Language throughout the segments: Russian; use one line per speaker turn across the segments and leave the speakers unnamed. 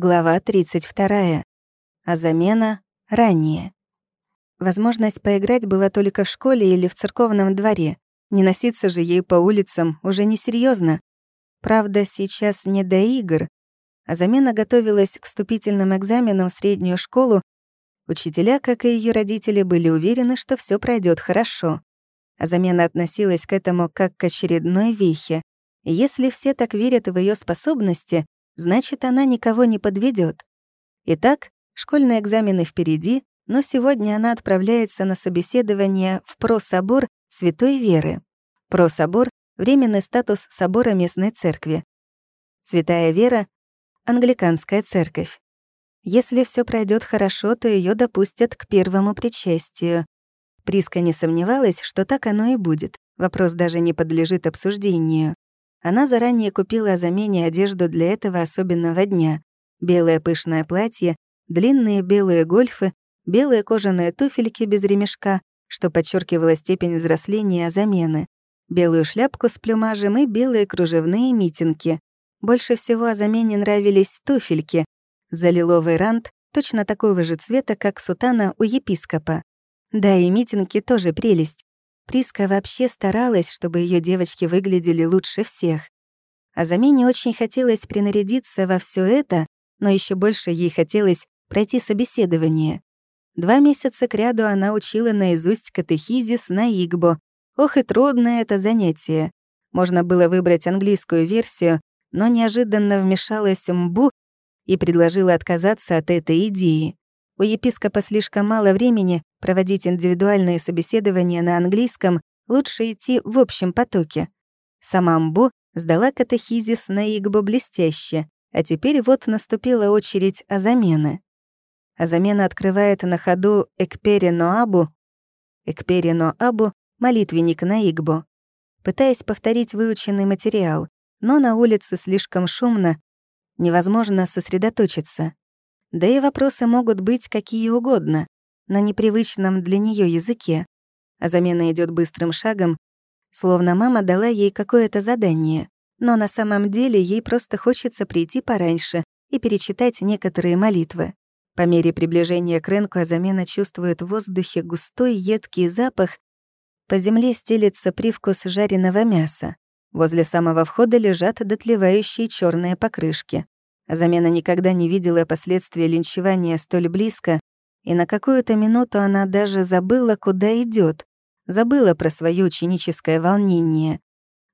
Глава 32. А замена — ранее. Возможность поиграть была только в школе или в церковном дворе. Не носиться же ей по улицам уже несерьезно. Правда, сейчас не до игр. А замена готовилась к вступительным экзаменам в среднюю школу. Учителя, как и ее родители, были уверены, что все пройдет хорошо. А замена относилась к этому как к очередной вехе. Если все так верят в ее способности, значит, она никого не подведет. Итак, школьные экзамены впереди, но сегодня она отправляется на собеседование в прособор Святой Веры. Прособор — временный статус собора местной церкви. Святая Вера — англиканская церковь. Если все пройдет хорошо, то ее допустят к первому причастию. Приска не сомневалась, что так оно и будет. Вопрос даже не подлежит обсуждению. Она заранее купила замене одежду для этого особенного дня. Белое пышное платье, длинные белые гольфы, белые кожаные туфельки без ремешка, что подчеркивало степень взросления замены, белую шляпку с плюмажем и белые кружевные митинги. Больше всего о замене нравились туфельки. За лиловый рант, точно такого же цвета, как сутана у епископа. Да, и митинги тоже прелесть. Приска вообще старалась, чтобы ее девочки выглядели лучше всех. А замене очень хотелось принарядиться во все это, но еще больше ей хотелось пройти собеседование. Два месяца кряду она учила наизусть катехизис на Игбо. Ох и трудное это занятие. Можно было выбрать английскую версию, но неожиданно вмешалась Мбу и предложила отказаться от этой идеи. У епископа слишком мало времени проводить индивидуальные собеседования на английском, лучше идти в общем потоке. Сама Мбу сдала катехизис на Игбо блестяще, а теперь вот наступила очередь Азамены. Азамена открывает на ходу Экпери Ноабу, Экпери Ноабу — молитвенник на Игбо, пытаясь повторить выученный материал, но на улице слишком шумно, невозможно сосредоточиться. Да и вопросы могут быть какие угодно, на непривычном для нее языке. А замена идет быстрым шагом, словно мама дала ей какое-то задание. Но на самом деле ей просто хочется прийти пораньше и перечитать некоторые молитвы. По мере приближения к рынку Азамена чувствует в воздухе густой едкий запах. По земле стелится привкус жареного мяса. Возле самого входа лежат дотлевающие черные покрышки. Замена никогда не видела последствия линчевания столь близко, и на какую-то минуту она даже забыла, куда идет, забыла про свое ученическое волнение.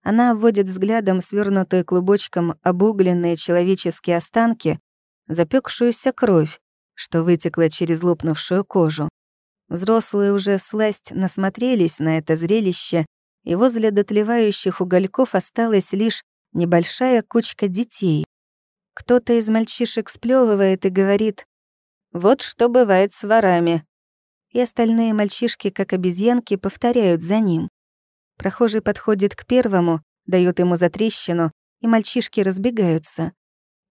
Она обводит взглядом свернутые клубочком обугленные человеческие останки, запекшуюся кровь, что вытекла через лопнувшую кожу. Взрослые уже сласть насмотрелись на это зрелище, и возле дотлевающих угольков осталась лишь небольшая кучка детей. Кто-то из мальчишек сплёвывает и говорит «Вот что бывает с ворами». И остальные мальчишки, как обезьянки, повторяют за ним. Прохожий подходит к первому, дает ему затрещину, и мальчишки разбегаются.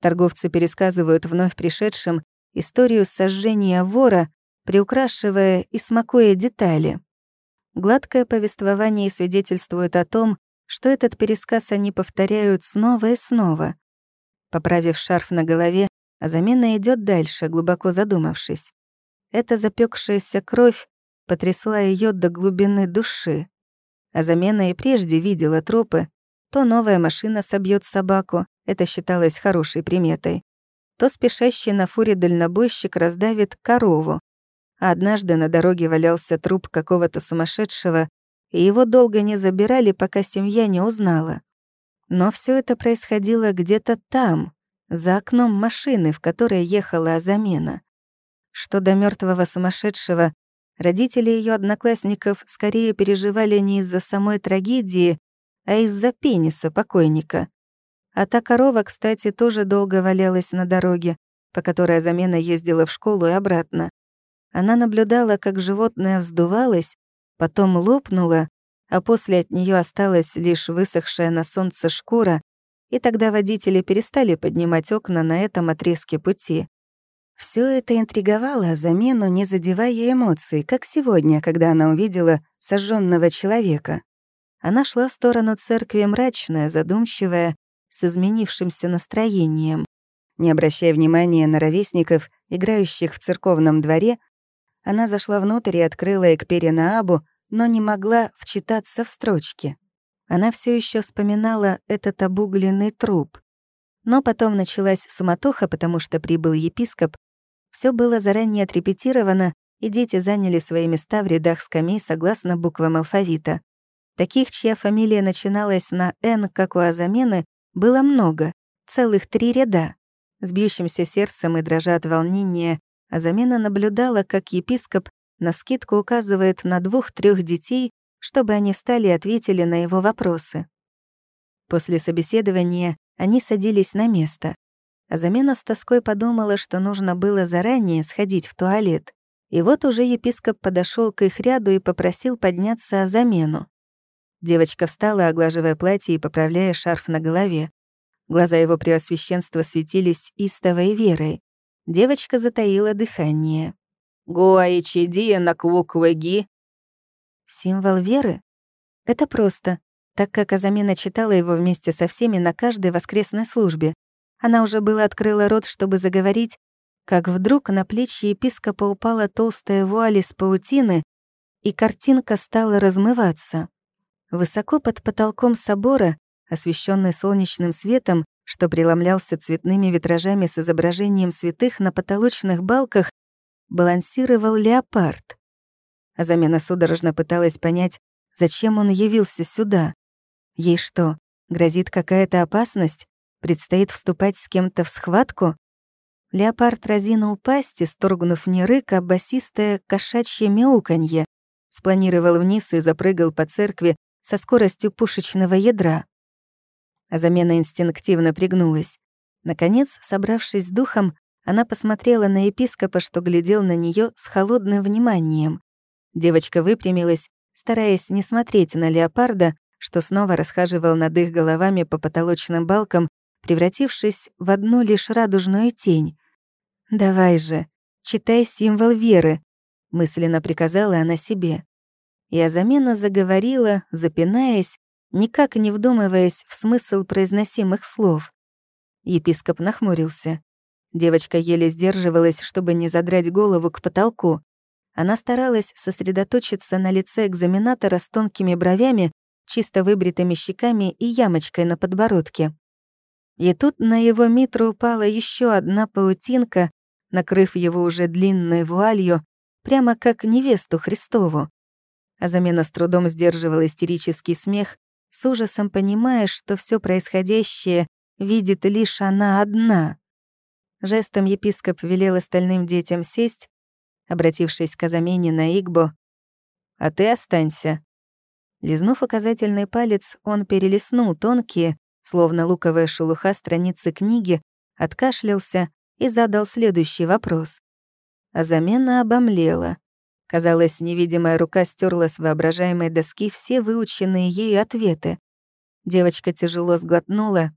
Торговцы пересказывают вновь пришедшим историю сожжения вора, приукрашивая и смакуя детали. Гладкое повествование свидетельствует о том, что этот пересказ они повторяют снова и снова. Поправив шарф на голове, замена идет дальше, глубоко задумавшись. Эта запекшаяся кровь потрясла ее до глубины души. А замена и прежде видела тропы. То новая машина собьет собаку, это считалось хорошей приметой. То спешащий на фуре дальнобойщик раздавит корову. А однажды на дороге валялся труп какого-то сумасшедшего, и его долго не забирали, пока семья не узнала. Но все это происходило где-то там, за окном машины, в которой ехала замена. Что до мертвого сумасшедшего, родители ее одноклассников скорее переживали не из-за самой трагедии, а из-за пениса покойника. А та корова, кстати, тоже долго валялась на дороге, по которой замена ездила в школу и обратно. Она наблюдала, как животное вздувалось, потом лопнуло, а после от нее осталась лишь высохшая на солнце шкура, и тогда водители перестали поднимать окна на этом отрезке пути. Все это интриговало замену, не задевая эмоций, как сегодня, когда она увидела сожженного человека. Она шла в сторону церкви мрачная, задумчивая, с изменившимся настроением. Не обращая внимания на ровесников, играющих в церковном дворе, она зашла внутрь и открыла Экперина но не могла вчитаться в строчки. Она все еще вспоминала этот обугленный труп. Но потом началась суматоха, потому что прибыл епископ. Все было заранее отрепетировано, и дети заняли свои места в рядах скамей согласно буквам алфавита. Таких, чья фамилия начиналась на «Н», как у Азамены, было много, целых три ряда. С бьющимся сердцем и дрожа от волнения, Азамена наблюдала, как епископ на скидку указывает на двух трех детей, чтобы они встали и ответили на его вопросы. После собеседования они садились на место. А замена с тоской подумала, что нужно было заранее сходить в туалет. И вот уже епископ подошел к их ряду и попросил подняться о замену. Девочка встала, оглаживая платье и поправляя шарф на голове. Глаза его преосвященства светились истовой верой. Девочка затаила дыхание. «Гуаичидия на квуквеги». Символ веры? Это просто так как Азамина читала его вместе со всеми на каждой воскресной службе. Она уже было открыла рот, чтобы заговорить, как вдруг на плечи епископа упала толстая вуаль из паутины, и картинка стала размываться. Высоко под потолком собора, освещенный солнечным светом, что преломлялся цветными витражами с изображением святых на потолочных балках, балансировал леопард. Азамена судорожно пыталась понять, зачем он явился сюда. Ей что, грозит какая-то опасность? Предстоит вступать с кем-то в схватку? Леопард разинул пасти, сторгнув не рык, а басистое кошачье мяуканье, спланировал вниз и запрыгал по церкви со скоростью пушечного ядра. А замена инстинктивно пригнулась. Наконец, собравшись с духом, она посмотрела на епископа, что глядел на нее с холодным вниманием. Девочка выпрямилась, стараясь не смотреть на леопарда, что снова расхаживал над их головами по потолочным балкам, превратившись в одну лишь радужную тень. «Давай же, читай символ веры», — мысленно приказала она себе. И Азамена заговорила, запинаясь, никак не вдумываясь в смысл произносимых слов. Епископ нахмурился. Девочка еле сдерживалась, чтобы не задрать голову к потолку. Она старалась сосредоточиться на лице экзаменатора с тонкими бровями, чисто выбритыми щеками и ямочкой на подбородке. И тут на его митру упала еще одна паутинка, накрыв его уже длинной вуалью, прямо как невесту Христову. А замена с трудом сдерживала истерический смех, с ужасом понимая, что все происходящее видит лишь она одна. Жестом епископ велел остальным детям сесть, обратившись к Азамене на Игбо, «А ты останься, Лизнув указательный палец, он перелистнул тонкие, словно луковая шелуха страницы книги, откашлялся и задал следующий вопрос. А замена обомлела. Казалось, невидимая рука стерла с воображаемой доски все выученные ею ответы. Девочка тяжело сглотнула.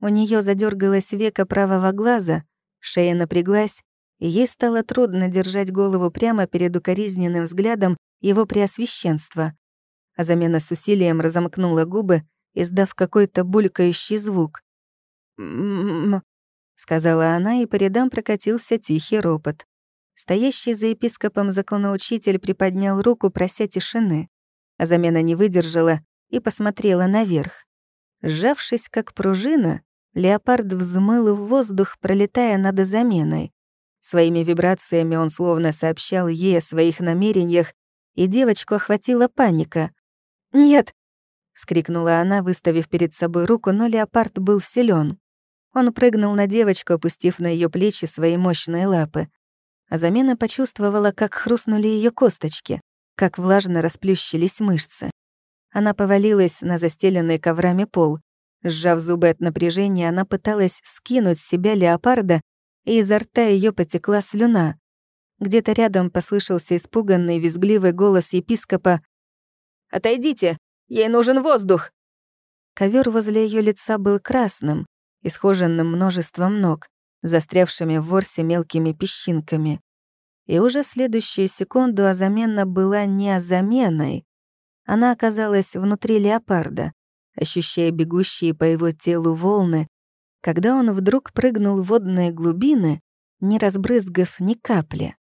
У нее задергалось веко правого глаза, шея напряглась, и ей стало трудно держать голову прямо перед укоризненным взглядом его преосвященства а замена с усилием разомкнула губы, издав какой-то булькающий звук. «М-м-м», сказала она, и по рядам прокатился тихий ропот. Стоящий за епископом законоучитель приподнял руку, прося тишины, а замена не выдержала и посмотрела наверх. Сжавшись как пружина, леопард взмыл в воздух, пролетая над заменой. Своими вибрациями он словно сообщал ей о своих намерениях, и девочку охватила паника. «Нет!» — скрикнула она, выставив перед собой руку, но леопард был силен. Он прыгнул на девочку, опустив на ее плечи свои мощные лапы. А замена почувствовала, как хрустнули ее косточки, как влажно расплющились мышцы. Она повалилась на застеленный коврами пол. Сжав зубы от напряжения, она пыталась скинуть с себя леопарда, и изо рта ее потекла слюна. Где-то рядом послышался испуганный, визгливый голос епископа Отойдите! Ей нужен воздух!» Ковер возле ее лица был красным, исхоженным множеством ног, застрявшими в ворсе мелкими песчинками. И уже в следующую секунду Азамена была не Азаменой. Она оказалась внутри леопарда, ощущая бегущие по его телу волны, когда он вдруг прыгнул в водные глубины, не разбрызгав ни капли.